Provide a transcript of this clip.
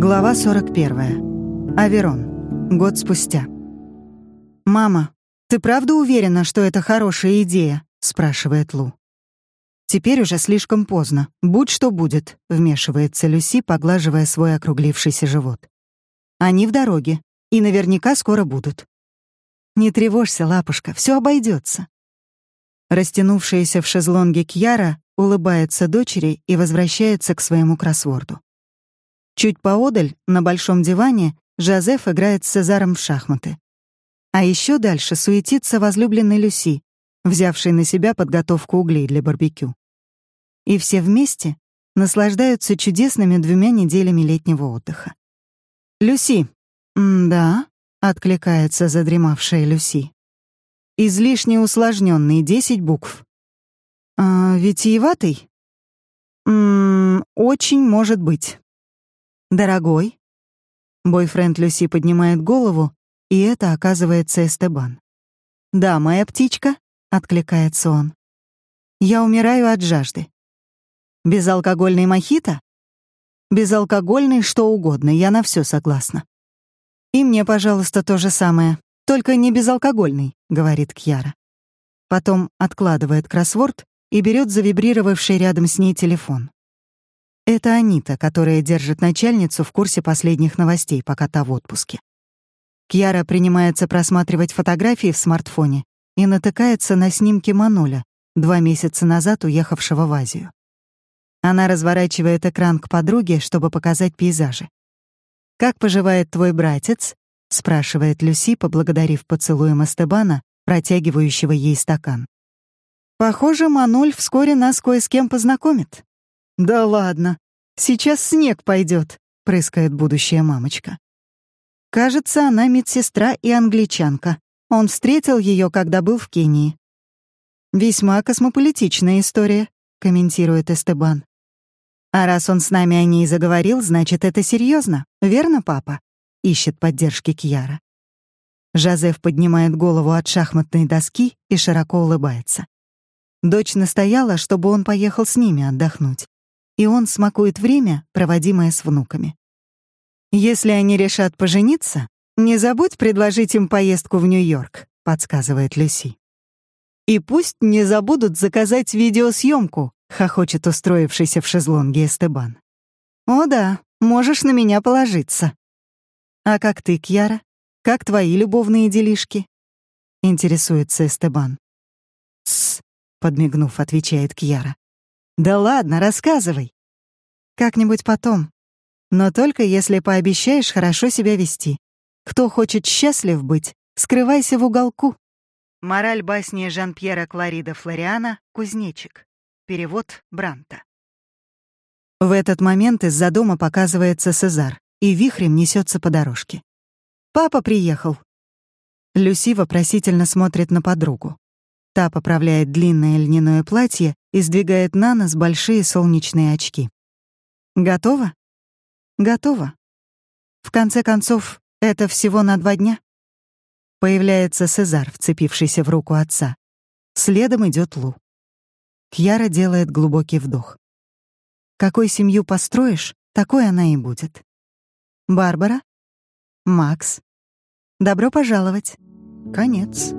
Глава 41. Аверон. Год спустя. «Мама, ты правда уверена, что это хорошая идея?» — спрашивает Лу. «Теперь уже слишком поздно. Будь что будет», — вмешивается Люси, поглаживая свой округлившийся живот. «Они в дороге, и наверняка скоро будут». «Не тревожься, лапушка, все обойдется. Растянувшаяся в шезлонге Кьяра улыбается дочери и возвращается к своему кроссворду. Чуть поодаль, на большом диване, Жозеф играет с Цезаром в шахматы. А еще дальше суетится возлюбленный Люси, взявший на себя подготовку углей для барбекю. И все вместе наслаждаются чудесными двумя неделями летнего отдыха. «Люси!» «Да», — откликается задремавшая Люси. «Излишне усложненный, десять букв». «А, «Витиеватый?» «Ммм, очень может быть». «Дорогой?» Бойфренд Люси поднимает голову, и это оказывается Эстебан. «Да, моя птичка», — откликается он. «Я умираю от жажды». «Безалкогольный мохито?» «Безалкогольный что угодно, я на все согласна». «И мне, пожалуйста, то же самое, только не безалкогольный», — говорит Кьяра. Потом откладывает кроссворд и берет завибрировавший рядом с ней телефон. Это Анита, которая держит начальницу в курсе последних новостей, пока та в отпуске. Кьяра принимается просматривать фотографии в смартфоне и натыкается на снимки Мануля, два месяца назад уехавшего в Азию. Она разворачивает экран к подруге, чтобы показать пейзажи. «Как поживает твой братец?» — спрашивает Люси, поблагодарив поцелуем Эстебана, протягивающего ей стакан. «Похоже, Мануль вскоре нас кое с кем познакомит». «Да ладно, сейчас снег пойдет», — прыскает будущая мамочка. Кажется, она медсестра и англичанка. Он встретил ее, когда был в Кении. «Весьма космополитичная история», — комментирует Эстебан. «А раз он с нами о ней заговорил, значит, это серьезно, верно, папа?» — ищет поддержки Кьяра. Жозеф поднимает голову от шахматной доски и широко улыбается. Дочь настояла, чтобы он поехал с ними отдохнуть и он смакует время, проводимое с внуками. «Если они решат пожениться, не забудь предложить им поездку в Нью-Йорк», — подсказывает Люси. «И пусть не забудут заказать видеосъемку», — хохочет устроившийся в шезлонге Эстебан. «О да, можешь на меня положиться». «А как ты, Кьяра? Как твои любовные делишки?» — интересуется Эстебан. «Тсс», — подмигнув, отвечает Кьяра. Да ладно, рассказывай. Как-нибудь потом. Но только если пообещаешь хорошо себя вести. Кто хочет счастлив быть, скрывайся в уголку. Мораль басни Жан-Пьера Кларида Флориана «Кузнечик». Перевод Бранта. В этот момент из-за дома показывается Сезар и вихрем несется по дорожке. «Папа приехал!» Люси вопросительно смотрит на подругу. Та поправляет длинное льняное платье и сдвигает на нос большие солнечные очки. Готово? Готово. В конце концов, это всего на два дня. Появляется Сезар, вцепившийся в руку отца. Следом идет Лу. Кьяра делает глубокий вдох. Какой семью построишь, такой она и будет. Барбара? Макс? Добро пожаловать. Конец.